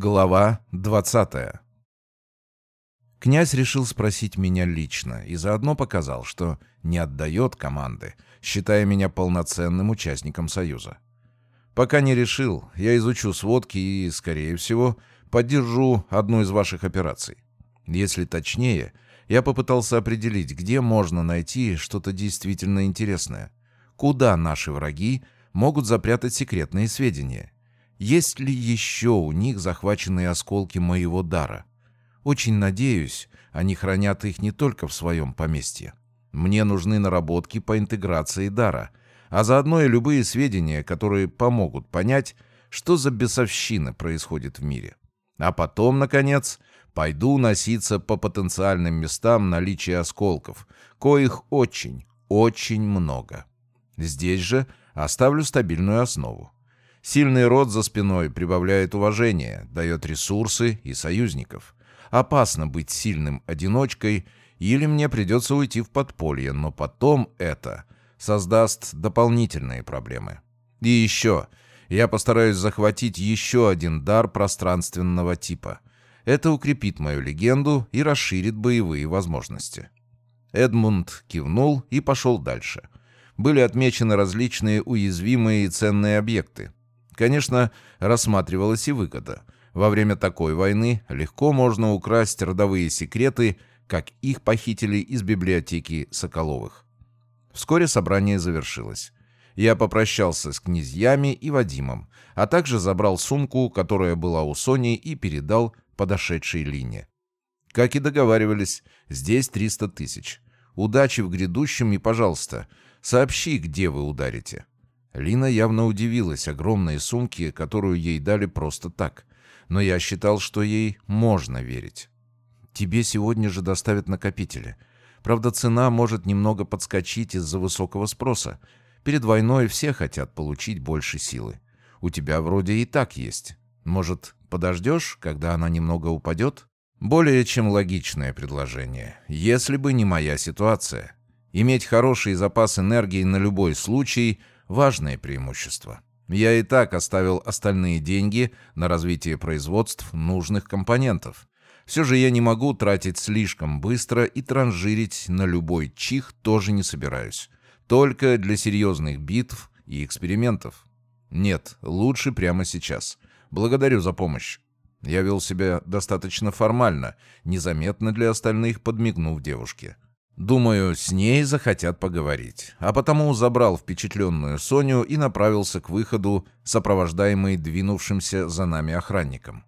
Глава 20 Князь решил спросить меня лично и заодно показал, что не отдает команды, считая меня полноценным участником Союза. Пока не решил, я изучу сводки и, скорее всего, поддержу одну из ваших операций. Если точнее, я попытался определить, где можно найти что-то действительно интересное, куда наши враги могут запрятать секретные сведения – есть ли еще у них захваченные осколки моего дара? Очень надеюсь, они хранят их не только в своем поместье. Мне нужны наработки по интеграции дара, а заодно и любые сведения, которые помогут понять, что за бесовщина происходит в мире. А потом, наконец, пойду носиться по потенциальным местам наличия осколков, коих очень, очень много. Здесь же оставлю стабильную основу. Сильный род за спиной прибавляет уважение, дает ресурсы и союзников. Опасно быть сильным одиночкой, или мне придется уйти в подполье, но потом это создаст дополнительные проблемы. И еще, я постараюсь захватить еще один дар пространственного типа. Это укрепит мою легенду и расширит боевые возможности. Эдмунд кивнул и пошел дальше. Были отмечены различные уязвимые и ценные объекты. Конечно, рассматривалась и выгода. Во время такой войны легко можно украсть родовые секреты, как их похитили из библиотеки Соколовых. Вскоре собрание завершилось. Я попрощался с князьями и Вадимом, а также забрал сумку, которая была у Сони, и передал подошедшей Лине. Как и договаривались, здесь 300 тысяч. Удачи в грядущем и, пожалуйста, сообщи, где вы ударите. Лина явно удивилась огромной сумке, которую ей дали просто так. Но я считал, что ей можно верить. «Тебе сегодня же доставят накопители. Правда, цена может немного подскочить из-за высокого спроса. Перед войной все хотят получить больше силы. У тебя вроде и так есть. Может, подождешь, когда она немного упадет?» Более чем логичное предложение, если бы не моя ситуация. Иметь хороший запас энергии на любой случай – важное преимущество. Я и так оставил остальные деньги на развитие производств нужных компонентов. Все же я не могу тратить слишком быстро и транжирить на любой чих тоже не собираюсь. Только для серьезных битв и экспериментов. Нет, лучше прямо сейчас. Благодарю за помощь. Я вел себя достаточно формально, незаметно для остальных, подмигнув девушке. Думаю, с ней захотят поговорить. А потому забрал впечатленную Соню и направился к выходу, сопровождаемый двинувшимся за нами охранником.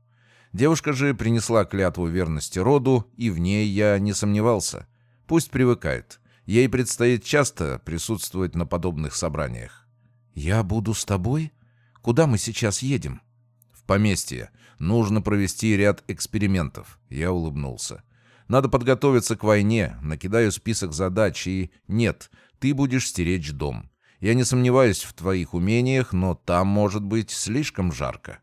Девушка же принесла клятву верности роду, и в ней я не сомневался. Пусть привыкает. Ей предстоит часто присутствовать на подобных собраниях. «Я буду с тобой? Куда мы сейчас едем?» «В поместье. Нужно провести ряд экспериментов». Я улыбнулся. Надо подготовиться к войне, накидаю список задач, и нет, ты будешь стеречь дом. Я не сомневаюсь в твоих умениях, но там может быть слишком жарко».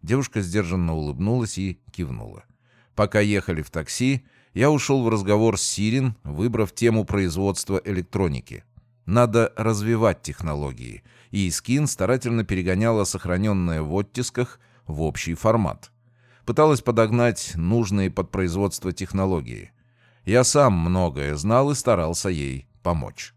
Девушка сдержанно улыбнулась и кивнула. Пока ехали в такси, я ушел в разговор с Сирин, выбрав тему производства электроники. Надо развивать технологии, и Искин старательно перегоняла сохраненное в оттисках в общий формат пыталась подогнать нужные под производство технологии. Я сам многое знал и старался ей помочь.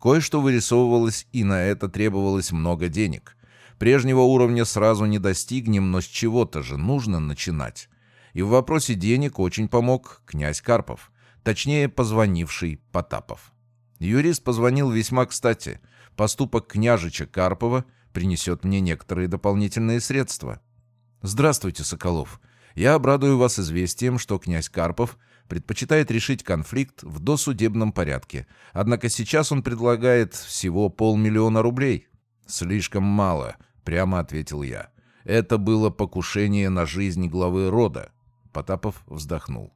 Кое-что вырисовывалось, и на это требовалось много денег. Прежнего уровня сразу не достигнем, но с чего-то же нужно начинать. И в вопросе денег очень помог князь Карпов, точнее, позвонивший Потапов. Юрист позвонил весьма кстати. Поступок княжича Карпова принесет мне некоторые дополнительные средства. «Здравствуйте, Соколов. Я обрадую вас известием, что князь Карпов предпочитает решить конфликт в досудебном порядке. Однако сейчас он предлагает всего полмиллиона рублей». «Слишком мало», — прямо ответил я. «Это было покушение на жизнь главы рода». Потапов вздохнул.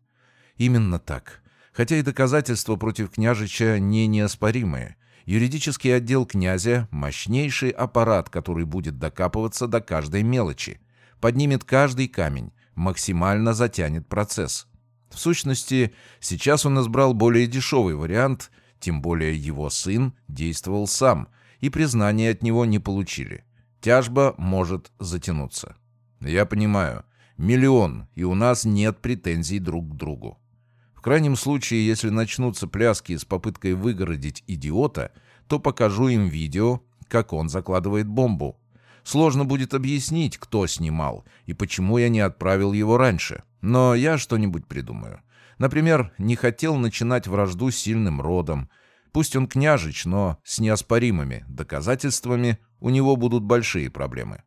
«Именно так. Хотя и доказательства против княжича не неоспоримые. Юридический отдел князя — мощнейший аппарат, который будет докапываться до каждой мелочи поднимет каждый камень, максимально затянет процесс. В сущности, сейчас он избрал более дешевый вариант, тем более его сын действовал сам, и признания от него не получили. Тяжба может затянуться. Я понимаю, Миллион, и у нас нет претензий друг к другу. В крайнем случае, если начнутся пляски с попыткой выгородить идиота, то покажу им видео, как он закладывает бомбу. Сложно будет объяснить, кто снимал и почему я не отправил его раньше. Но я что-нибудь придумаю. Например, не хотел начинать вражду с сильным родом. Пусть он княжич, но с неоспоримыми доказательствами у него будут большие проблемы.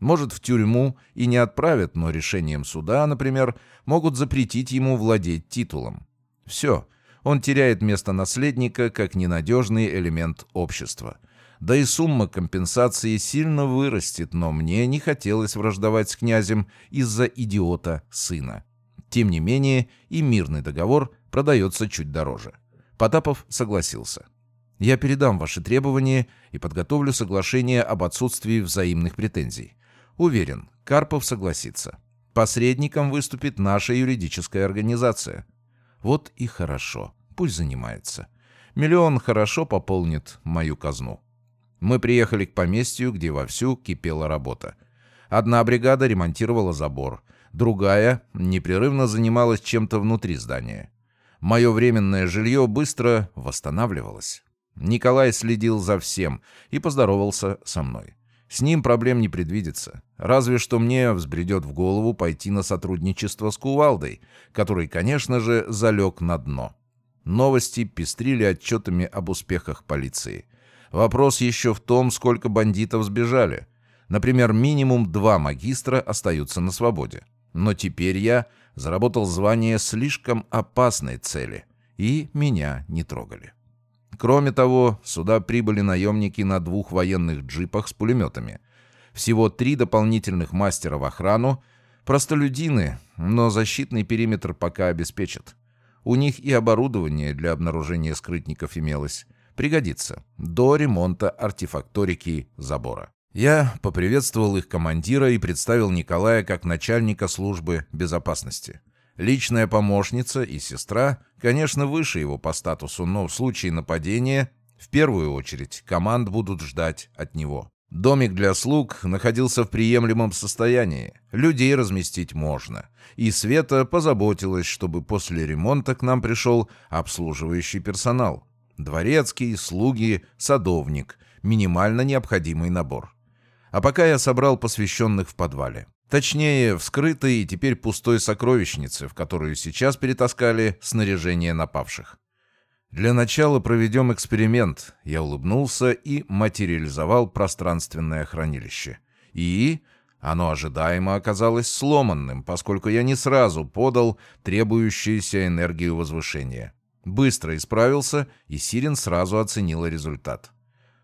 Может, в тюрьму и не отправят, но решением суда, например, могут запретить ему владеть титулом. Все, он теряет место наследника как ненадежный элемент общества. Да и сумма компенсации сильно вырастет, но мне не хотелось враждовать с князем из-за идиота сына. Тем не менее, и мирный договор продается чуть дороже. Потапов согласился. Я передам ваши требования и подготовлю соглашение об отсутствии взаимных претензий. Уверен, Карпов согласится. Посредником выступит наша юридическая организация. Вот и хорошо. Пусть занимается. Миллион хорошо пополнит мою казну. Мы приехали к поместью, где вовсю кипела работа. Одна бригада ремонтировала забор, другая непрерывно занималась чем-то внутри здания. Мое временное жилье быстро восстанавливалось. Николай следил за всем и поздоровался со мной. С ним проблем не предвидится. Разве что мне взбредет в голову пойти на сотрудничество с Кувалдой, который, конечно же, залег на дно. Новости пестрили отчетами об успехах полиции. Вопрос еще в том, сколько бандитов сбежали. Например, минимум два магистра остаются на свободе. Но теперь я заработал звание слишком опасной цели, и меня не трогали. Кроме того, сюда прибыли наемники на двух военных джипах с пулеметами. Всего три дополнительных мастера в охрану, простолюдины, но защитный периметр пока обеспечат. У них и оборудование для обнаружения скрытников имелось. Пригодится. До ремонта артефакторики забора. Я поприветствовал их командира и представил Николая как начальника службы безопасности. Личная помощница и сестра, конечно, выше его по статусу, но в случае нападения, в первую очередь, команд будут ждать от него. Домик для слуг находился в приемлемом состоянии. Людей разместить можно. И Света позаботилась, чтобы после ремонта к нам пришел обслуживающий персонал. Дворецкий, слуги, садовник. Минимально необходимый набор. А пока я собрал посвященных в подвале. Точнее, в скрытой и теперь пустой сокровищнице, в которую сейчас перетаскали снаряжение напавших. Для начала проведем эксперимент. Я улыбнулся и материализовал пространственное хранилище. И оно ожидаемо оказалось сломанным, поскольку я не сразу подал требующуюся энергию возвышения. Быстро исправился, и Сирен сразу оценила результат.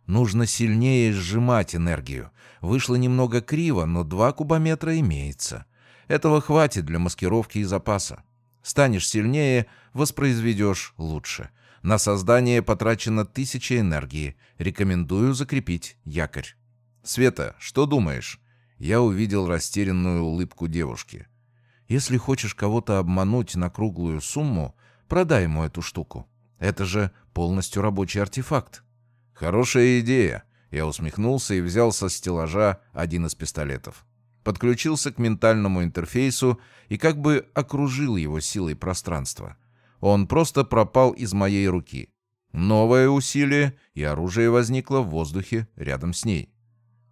Нужно сильнее сжимать энергию. Вышло немного криво, но два кубометра имеется. Этого хватит для маскировки и запаса. Станешь сильнее, воспроизведешь лучше. На создание потрачено тысяча энергии. Рекомендую закрепить якорь. Света, что думаешь? Я увидел растерянную улыбку девушки. Если хочешь кого-то обмануть на круглую сумму, продай ему эту штуку. Это же полностью рабочий артефакт. «Хорошая идея!» Я усмехнулся и взял со стеллажа один из пистолетов. Подключился к ментальному интерфейсу и как бы окружил его силой пространства. Он просто пропал из моей руки. Новое усилие, и оружие возникло в воздухе рядом с ней.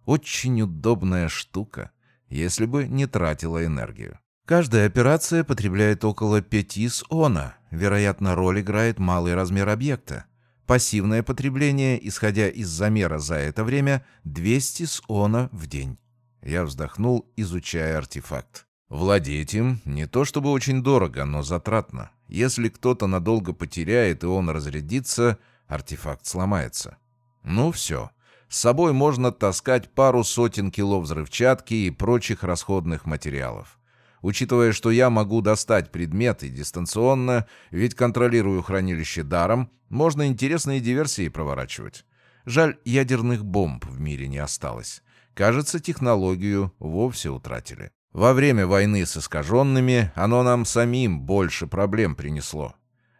Очень удобная штука, если бы не тратила энергию. Каждая операция потребляет около 5 с она. Вероятно, роль играет малый размер объекта. Пассивное потребление, исходя из замера за это время, 200 с она в день. Я вздохнул, изучая артефакт. Владеть им не то чтобы очень дорого, но затратно. Если кто-то надолго потеряет и он разрядится, артефакт сломается. Ну все. С собой можно таскать пару сотен кило взрывчатки и прочих расходных материалов. Учитывая, что я могу достать предметы дистанционно, ведь контролирую хранилище даром, можно интересные диверсии проворачивать. Жаль, ядерных бомб в мире не осталось. Кажется, технологию вовсе утратили. Во время войны с искаженными оно нам самим больше проблем принесло.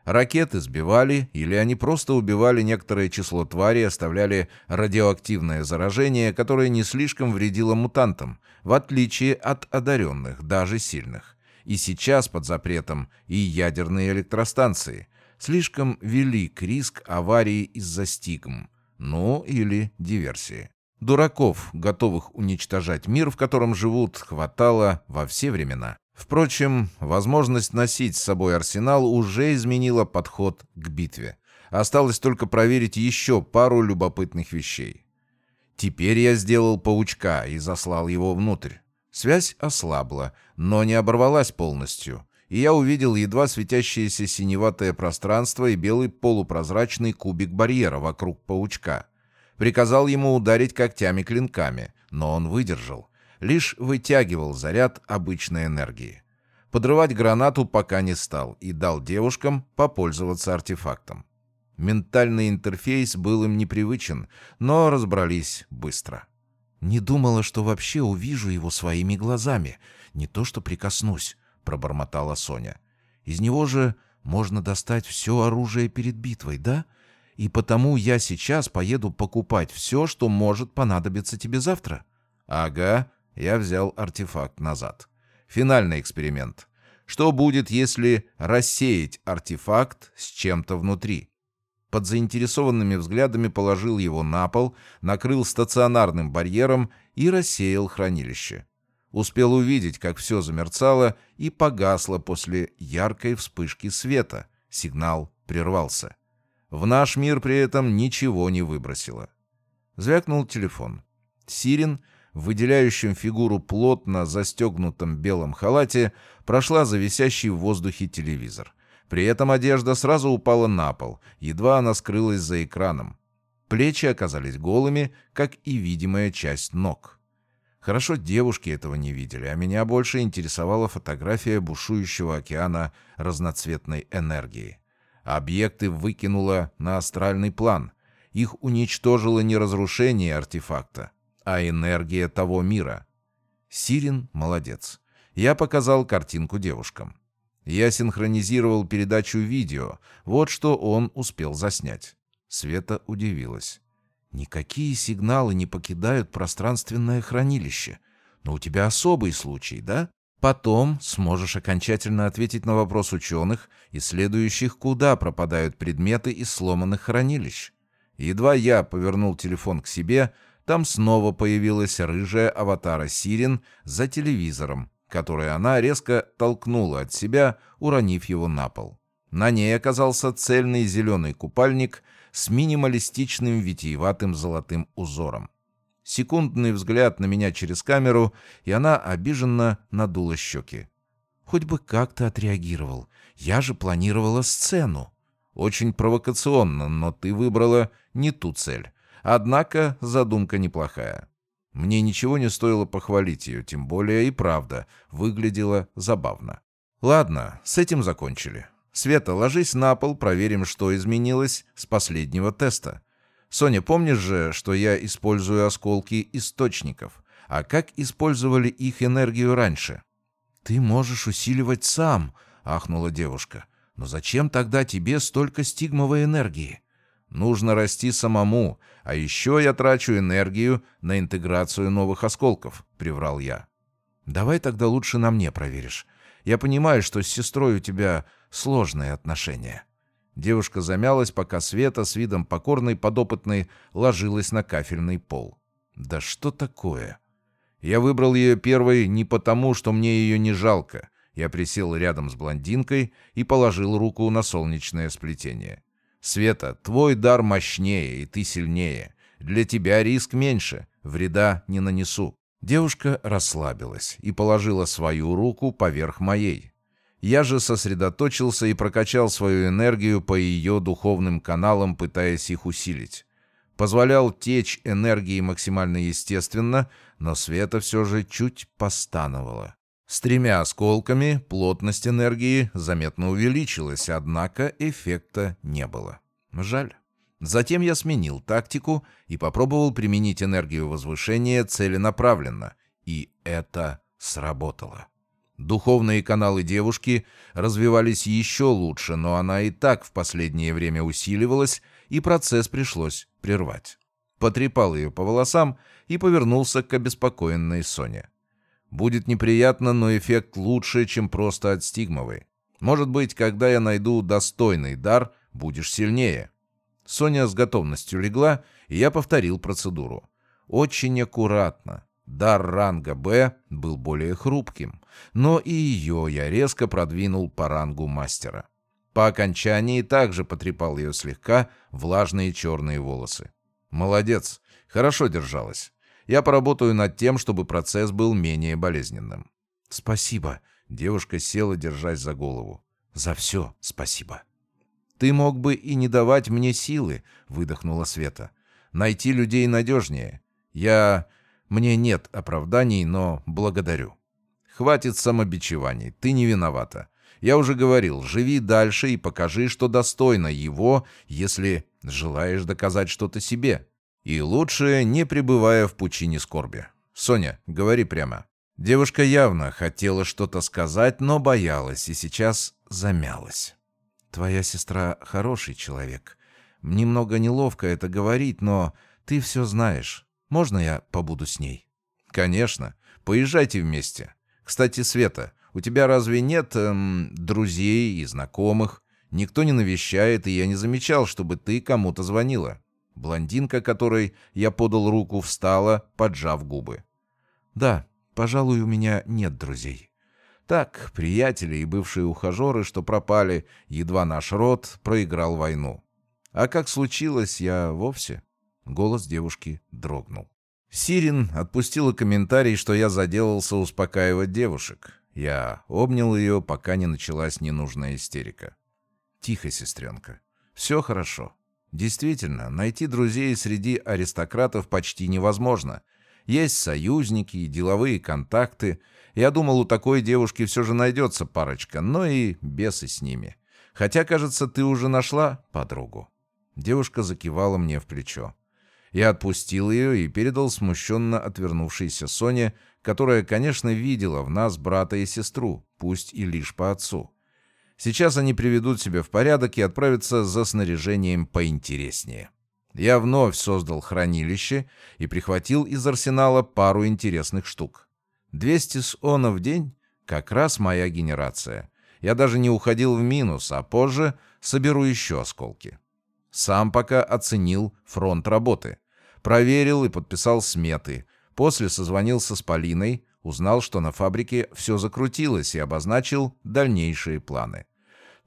Ракеты сбивали, или они просто убивали некоторое число тварей, оставляли радиоактивное заражение, которое не слишком вредило мутантам, в отличие от одаренных, даже сильных. И сейчас под запретом и ядерные электростанции. Слишком велик риск аварии из-за стигм. Ну, или диверсии. Дураков, готовых уничтожать мир, в котором живут, хватало во все времена. Впрочем, возможность носить с собой арсенал уже изменила подход к битве. Осталось только проверить еще пару любопытных вещей. Теперь я сделал паучка и заслал его внутрь. Связь ослабла, но не оборвалась полностью, и я увидел едва светящееся синеватое пространство и белый полупрозрачный кубик барьера вокруг паучка. Приказал ему ударить когтями-клинками, но он выдержал. Лишь вытягивал заряд обычной энергии. Подрывать гранату пока не стал и дал девушкам попользоваться артефактом. Ментальный интерфейс был им непривычен, но разобрались быстро. «Не думала, что вообще увижу его своими глазами. Не то что прикоснусь», — пробормотала Соня. «Из него же можно достать все оружие перед битвой, да? и потому я сейчас поеду покупать все, что может понадобиться тебе завтра». «Ага», — я взял артефакт назад. «Финальный эксперимент. Что будет, если рассеять артефакт с чем-то внутри?» Под заинтересованными взглядами положил его на пол, накрыл стационарным барьером и рассеял хранилище. Успел увидеть, как все замерцало и погасло после яркой вспышки света. Сигнал прервался. В наш мир при этом ничего не выбросило. Звякнул телефон. Сирин, выделяющим фигуру плотно застегнутом белом халате, прошла за висящий в воздухе телевизор. При этом одежда сразу упала на пол, едва она скрылась за экраном. Плечи оказались голыми, как и видимая часть ног. Хорошо девушки этого не видели, а меня больше интересовала фотография бушующего океана разноцветной энергии. Объекты выкинуло на астральный план. Их уничтожило не разрушение артефакта, а энергия того мира. Сирин молодец. Я показал картинку девушкам. Я синхронизировал передачу видео. Вот что он успел заснять. Света удивилась. «Никакие сигналы не покидают пространственное хранилище. Но у тебя особый случай, да?» Потом сможешь окончательно ответить на вопрос ученых, исследующих, куда пропадают предметы из сломанных хранилищ. Едва я повернул телефон к себе, там снова появилась рыжая аватара Сирин за телевизором, который она резко толкнула от себя, уронив его на пол. На ней оказался цельный зеленый купальник с минималистичным витиеватым золотым узором. Секундный взгляд на меня через камеру, и она обиженно надула щеки. Хоть бы как-то отреагировал. Я же планировала сцену. Очень провокационно, но ты выбрала не ту цель. Однако задумка неплохая. Мне ничего не стоило похвалить ее, тем более и правда, выглядела забавно. Ладно, с этим закончили. Света, ложись на пол, проверим, что изменилось с последнего теста. Соня, помнишь же, что я использую осколки источников? А как использовали их энергию раньше? Ты можешь усиливать сам, ахнула девушка. Но зачем тогда тебе столько стигмовой энергии? Нужно расти самому, а еще я трачу энергию на интеграцию новых осколков, приврал я. Давай тогда лучше на мне проверишь. Я понимаю, что с сестрой у тебя сложные отношения. Девушка замялась, пока Света с видом покорной подопытной ложилась на кафельный пол. «Да что такое?» Я выбрал ее первой не потому, что мне ее не жалко. Я присел рядом с блондинкой и положил руку на солнечное сплетение. «Света, твой дар мощнее, и ты сильнее. Для тебя риск меньше, вреда не нанесу». Девушка расслабилась и положила свою руку поверх моей. Я же сосредоточился и прокачал свою энергию по ее духовным каналам, пытаясь их усилить. Позволял течь энергии максимально естественно, но света все же чуть постановала. С тремя осколками плотность энергии заметно увеличилась, однако эффекта не было. Жаль. Затем я сменил тактику и попробовал применить энергию возвышения целенаправленно, и это сработало. Духовные каналы девушки развивались еще лучше, но она и так в последнее время усиливалась, и процесс пришлось прервать. Потрепал ее по волосам и повернулся к обеспокоенной Соне. Будет неприятно, но эффект лучше, чем просто от стигмовой. Может быть, когда я найду достойный дар, будешь сильнее. Соня с готовностью легла, и я повторил процедуру. Очень аккуратно. Дар ранга «Б» был более хрупким, но и ее я резко продвинул по рангу мастера. По окончании также потрепал ее слегка влажные черные волосы. «Молодец, хорошо держалась. Я поработаю над тем, чтобы процесс был менее болезненным». «Спасибо», — девушка села, держась за голову. «За все спасибо». «Ты мог бы и не давать мне силы», — выдохнула Света. «Найти людей надежнее. Я... Мне нет оправданий, но благодарю. Хватит самобичеваний, ты не виновата. Я уже говорил, живи дальше и покажи, что достойно его, если желаешь доказать что-то себе. И лучше, не пребывая в пучине скорби. Соня, говори прямо. Девушка явно хотела что-то сказать, но боялась и сейчас замялась. «Твоя сестра хороший человек. Немного неловко это говорить, но ты все знаешь. Можно я побуду с ней?» «Конечно. Поезжайте вместе. Кстати, Света, у тебя разве нет эм, друзей и знакомых? Никто не навещает, и я не замечал, чтобы ты кому-то звонила». Блондинка, которой я подал руку, встала, поджав губы. «Да, пожалуй, у меня нет друзей. Так, приятели и бывшие ухажеры, что пропали, едва наш род проиграл войну. А как случилось, я вовсе...» Голос девушки дрогнул. Сирин отпустила комментарий, что я заделался успокаивать девушек. Я обнял ее, пока не началась ненужная истерика. «Тихо, сестренка. Все хорошо. Действительно, найти друзей среди аристократов почти невозможно. Есть союзники и деловые контакты. Я думал, у такой девушки все же найдется парочка, но и бесы с ними. Хотя, кажется, ты уже нашла подругу». Девушка закивала мне в плечо. Я отпустил ее и передал смущенно отвернувшейся Соне, которая, конечно, видела в нас брата и сестру, пусть и лишь по отцу. Сейчас они приведут себя в порядок и отправятся за снаряжением поинтереснее. Я вновь создал хранилище и прихватил из арсенала пару интересных штук. 200 с она в день — как раз моя генерация. Я даже не уходил в минус, а позже соберу еще осколки. Сам пока оценил фронт работы. Проверил и подписал сметы. После созвонился с Полиной, узнал, что на фабрике все закрутилось и обозначил дальнейшие планы.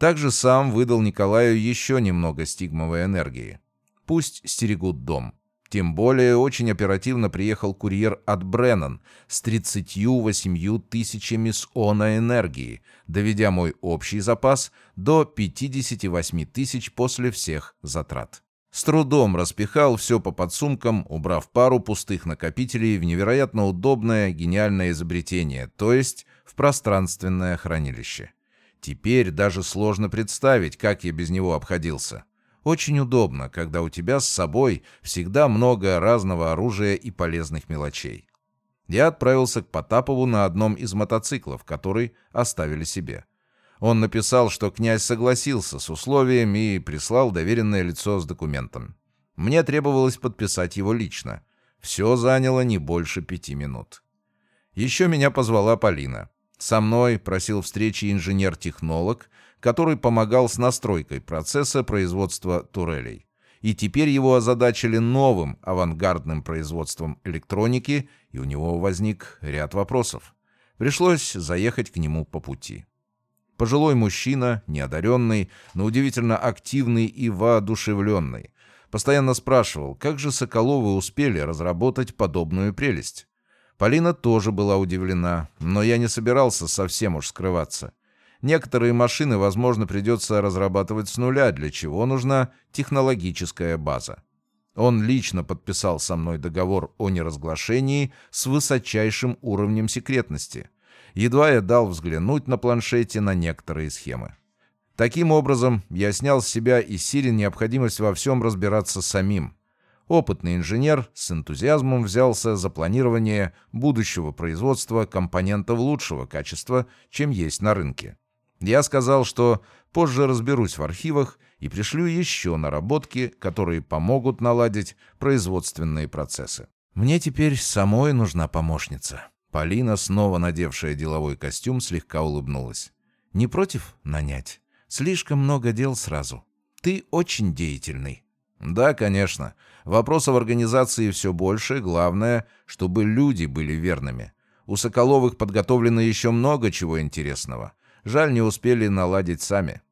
Также сам выдал Николаю еще немного стигмовой энергии. Пусть стерегут дом. Тем более очень оперативно приехал курьер от Бреннан с 38 тысячами с она энергии, доведя мой общий запас до 58 тысяч после всех затрат. С трудом распихал все по подсумкам, убрав пару пустых накопителей в невероятно удобное гениальное изобретение, то есть в пространственное хранилище. Теперь даже сложно представить, как я без него обходился. Очень удобно, когда у тебя с собой всегда много разного оружия и полезных мелочей. Я отправился к Потапову на одном из мотоциклов, который оставили себе. Он написал, что князь согласился с условиями и прислал доверенное лицо с документом. Мне требовалось подписать его лично. Все заняло не больше пяти минут. Еще меня позвала Полина. Со мной просил встречи инженер-технолог, который помогал с настройкой процесса производства турелей. И теперь его озадачили новым авангардным производством электроники, и у него возник ряд вопросов. Пришлось заехать к нему по пути. Пожилой мужчина, неодаренный, но удивительно активный и воодушевленный. Постоянно спрашивал, как же Соколовы успели разработать подобную прелесть. Полина тоже была удивлена, но я не собирался совсем уж скрываться. Некоторые машины, возможно, придется разрабатывать с нуля, для чего нужна технологическая база. Он лично подписал со мной договор о неразглашении с высочайшим уровнем секретности. Едва я дал взглянуть на планшете на некоторые схемы. Таким образом, я снял с себя и Сирин необходимость во всем разбираться самим. Опытный инженер с энтузиазмом взялся за планирование будущего производства компонентов лучшего качества, чем есть на рынке. Я сказал, что позже разберусь в архивах и пришлю еще наработки, которые помогут наладить производственные процессы. Мне теперь самой нужна помощница. Полина, снова надевшая деловой костюм, слегка улыбнулась. «Не против нанять? Слишком много дел сразу. Ты очень деятельный». «Да, конечно. Вопросов организации все больше. Главное, чтобы люди были верными. У Соколовых подготовлено еще много чего интересного. Жаль, не успели наладить сами».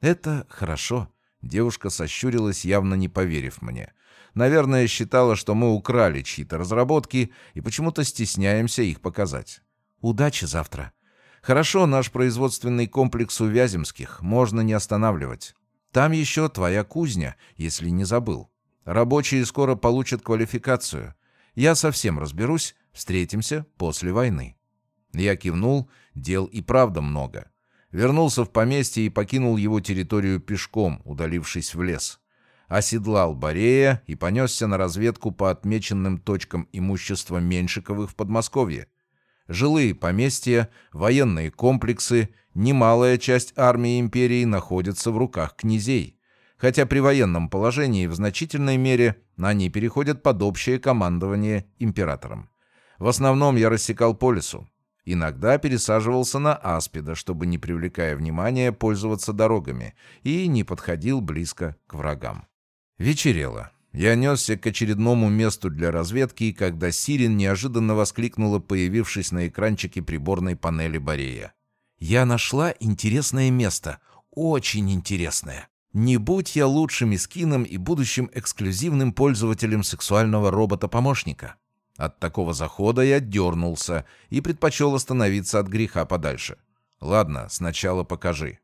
«Это хорошо». Девушка сощурилась, явно не поверив мне. Наверное, считала, что мы украли чьи-то разработки и почему-то стесняемся их показать. «Удачи завтра». «Хорошо, наш производственный комплекс у Вяземских. Можно не останавливать. Там еще твоя кузня, если не забыл. Рабочие скоро получат квалификацию. Я совсем разберусь, встретимся после войны». Я кивнул, дел и правда много. Вернулся в поместье и покинул его территорию пешком, удалившись в лес. Оседлал Борея и понесся на разведку по отмеченным точкам имущества Меньшиковых в Подмосковье. Жилые поместья, военные комплексы, немалая часть армии империи находится в руках князей. Хотя при военном положении в значительной мере они переходят под общее командование императором. В основном я рассекал по лесу. Иногда пересаживался на аспида, чтобы, не привлекая внимания, пользоваться дорогами, и не подходил близко к врагам. Вечерело. Я несся к очередному месту для разведки, когда Сирин неожиданно воскликнула, появившись на экранчике приборной панели Борея. «Я нашла интересное место. Очень интересное. Не будь я лучшим искином и будущим эксклюзивным пользователем сексуального робота-помощника». От такого захода я дернулся и предпочел остановиться от греха подальше. «Ладно, сначала покажи».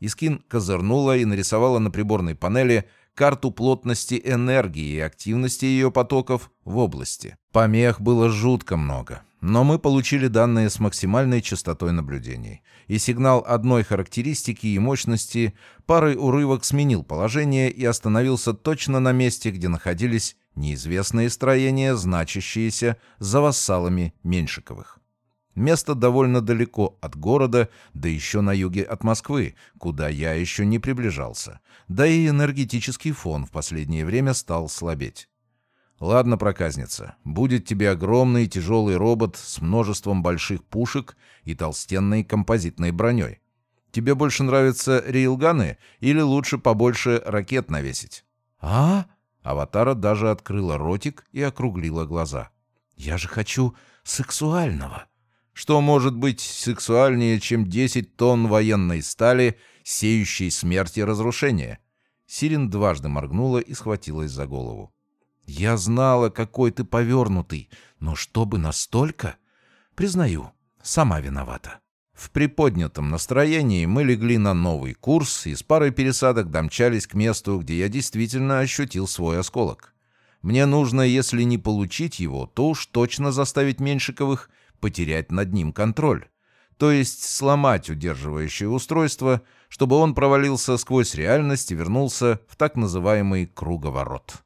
Искин козырнула и нарисовала на приборной панели карту плотности энергии и активности ее потоков в области. Помех было жутко много, но мы получили данные с максимальной частотой наблюдений. И сигнал одной характеристики и мощности парой урывок сменил положение и остановился точно на месте, где находились Неизвестные строения, значащиеся за вассалами Меньшиковых. Место довольно далеко от города, да еще на юге от Москвы, куда я еще не приближался. Да и энергетический фон в последнее время стал слабеть. Ладно, проказница, будет тебе огромный тяжелый робот с множеством больших пушек и толстенной композитной броней. Тебе больше нравятся рейлганы или лучше побольше ракет навесить? А? Аватара даже открыла ротик и округлила глаза. «Я же хочу сексуального!» Что может быть сексуальнее, чем 10 тонн военной стали, сеющей смерть и разрушение? Сирин дважды моргнула и схватилась за голову. «Я знала, какой ты повернутый, но чтобы настолько...» «Признаю, сама виновата». В приподнятом настроении мы легли на новый курс и с парой пересадок домчались к месту, где я действительно ощутил свой осколок. Мне нужно, если не получить его, то уж точно заставить Меньшиковых потерять над ним контроль. То есть сломать удерживающее устройство, чтобы он провалился сквозь реальность и вернулся в так называемый круговорот.